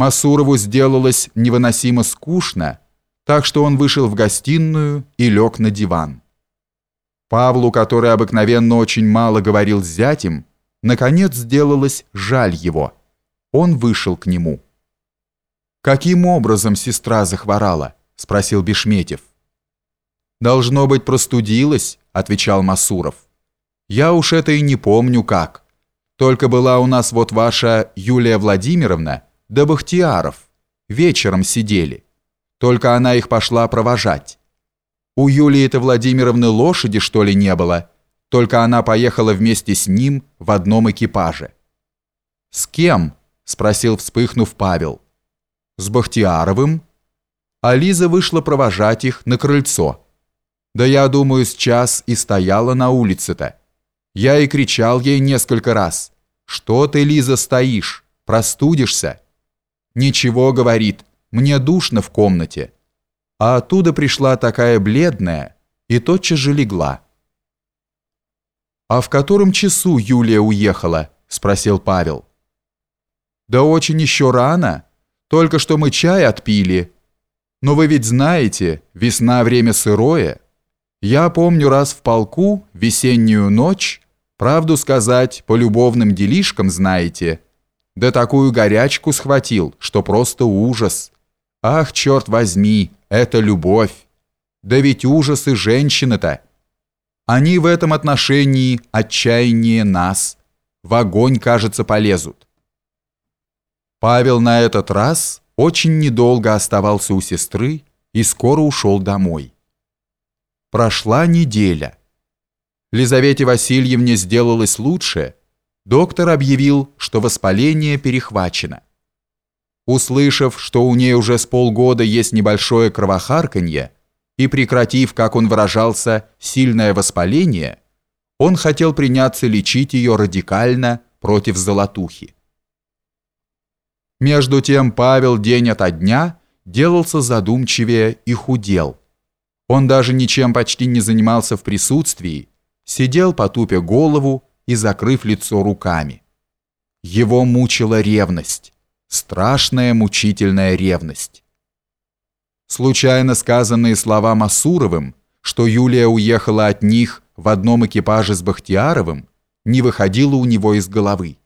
Масурову сделалось невыносимо скучно, так что он вышел в гостиную и лег на диван. Павлу, который обыкновенно очень мало говорил с зятем, наконец сделалось жаль его. Он вышел к нему. «Каким образом сестра захворала?» – спросил Бешметьев. «Должно быть, простудилась», – отвечал Масуров. «Я уж это и не помню как. Только была у нас вот ваша Юлия Владимировна, да Бахтияров. Вечером сидели. Только она их пошла провожать. У Юлии-то Владимировны лошади, что ли, не было? Только она поехала вместе с ним в одном экипаже. «С кем?» – спросил, вспыхнув Павел. «С Бахтияровым?» А Лиза вышла провожать их на крыльцо. Да я думаю, с час и стояла на улице-то. Я и кричал ей несколько раз. «Что ты, Лиза, стоишь? Простудишься?» «Ничего», — говорит, — «мне душно в комнате». А оттуда пришла такая бледная и тотчас же легла. «А в котором часу Юлия уехала?» — спросил Павел. «Да очень еще рано. Только что мы чай отпили. Но вы ведь знаете, весна время сырое. Я помню раз в полку, весеннюю ночь, правду сказать, по любовным делишкам знаете, да такую горячку схватил, что просто ужас. Ах, черт возьми, это любовь. Да ведь ужас и женщины-то. Они в этом отношении отчаяннее нас. В огонь, кажется, полезут. Павел на этот раз очень недолго оставался у сестры и скоро ушел домой. Прошла неделя. Лизавете Васильевне сделалось лучше – доктор объявил, что воспаление перехвачено. Услышав, что у ней уже с полгода есть небольшое кровохарканье, и прекратив, как он выражался, сильное воспаление, он хотел приняться лечить ее радикально против золотухи. Между тем Павел день ото дня делался задумчивее и худел. Он даже ничем почти не занимался в присутствии, сидел потупя голову и закрыв лицо руками. Его мучила ревность, страшная мучительная ревность. Случайно сказанные слова Масуровым, что Юлия уехала от них в одном экипаже с Бахтияровым, не выходило у него из головы.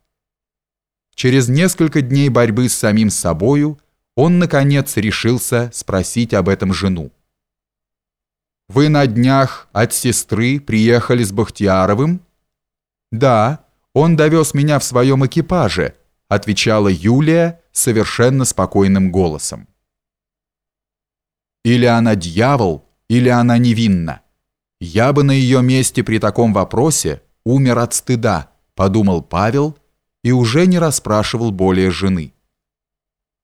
Через несколько дней борьбы с самим собою он, наконец, решился спросить об этом жену. «Вы на днях от сестры приехали с Бахтияровым?» «Да, он довез меня в своем экипаже», отвечала Юлия совершенно спокойным голосом. «Или она дьявол, или она невинна. Я бы на ее месте при таком вопросе умер от стыда», подумал Павел и уже не расспрашивал более жены.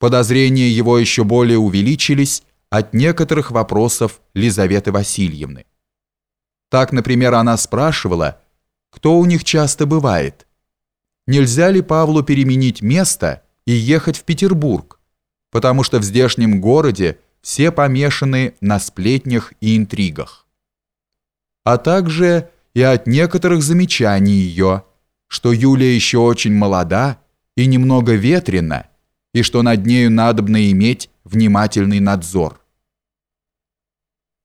Подозрения его еще более увеличились от некоторых вопросов Лизаветы Васильевны. Так, например, она спрашивала, кто у них часто бывает. Нельзя ли Павлу переменить место и ехать в Петербург, потому что в здешнем городе все помешаны на сплетнях и интригах. А также и от некоторых замечаний ее, что Юлия еще очень молода и немного ветрена, и что над нею надобно иметь внимательный надзор.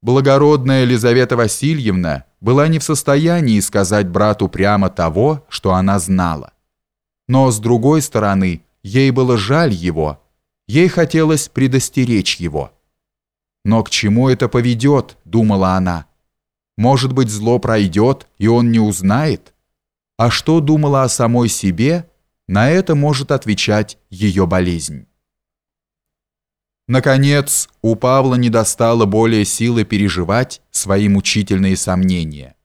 Благородная Елизавета Васильевна была не в состоянии сказать брату прямо того, что она знала. Но, с другой стороны, ей было жаль его, ей хотелось предостеречь его. «Но к чему это поведет?» – думала она. «Может быть, зло пройдет, и он не узнает?» А что думала о самой себе, на это может отвечать ее болезнь. Наконец, у Павла не достало более силы переживать свои мучительные сомнения.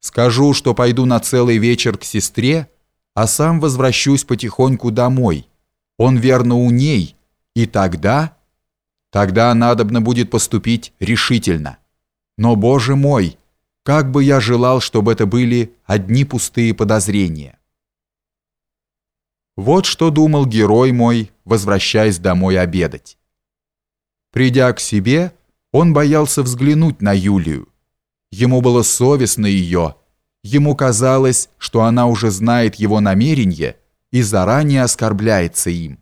Скажу, что пойду на целый вечер к сестре, а сам возвращусь потихоньку домой. Он верно у ней, и тогда... Тогда надобно будет поступить решительно. Но, Боже мой, как бы я желал, чтобы это были одни пустые подозрения. Вот что думал герой мой, возвращаясь домой обедать. Придя к себе, он боялся взглянуть на Юлию. Ему было совестно ее. Ему казалось, что она уже знает его намерение и заранее оскорбляется им.